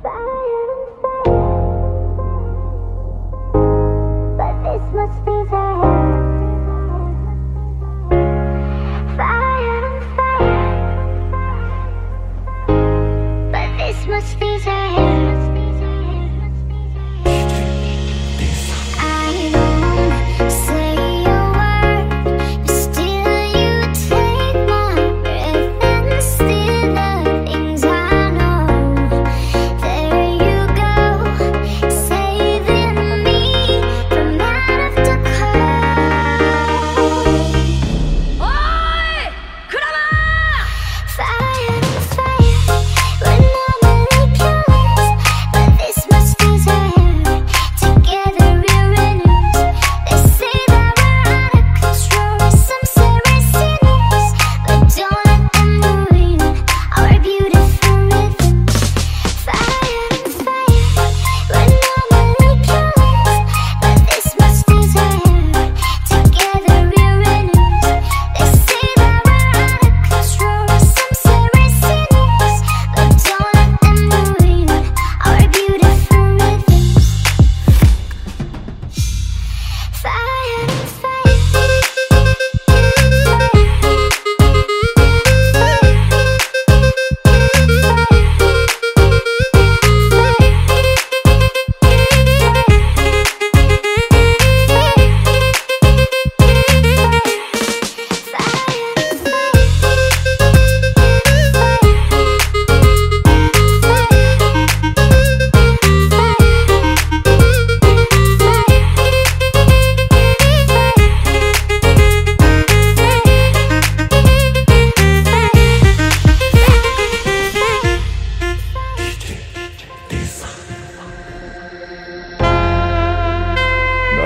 But this must be the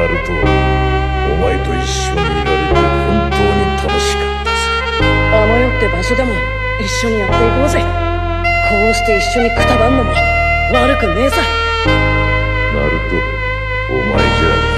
ナルトお前と一緒にいられて本当に楽しかったぜ。あの世って場所でも一緒にやっていこうぜ。こうして一緒にくたばんのも悪くねえさ。ナルトお前じゃ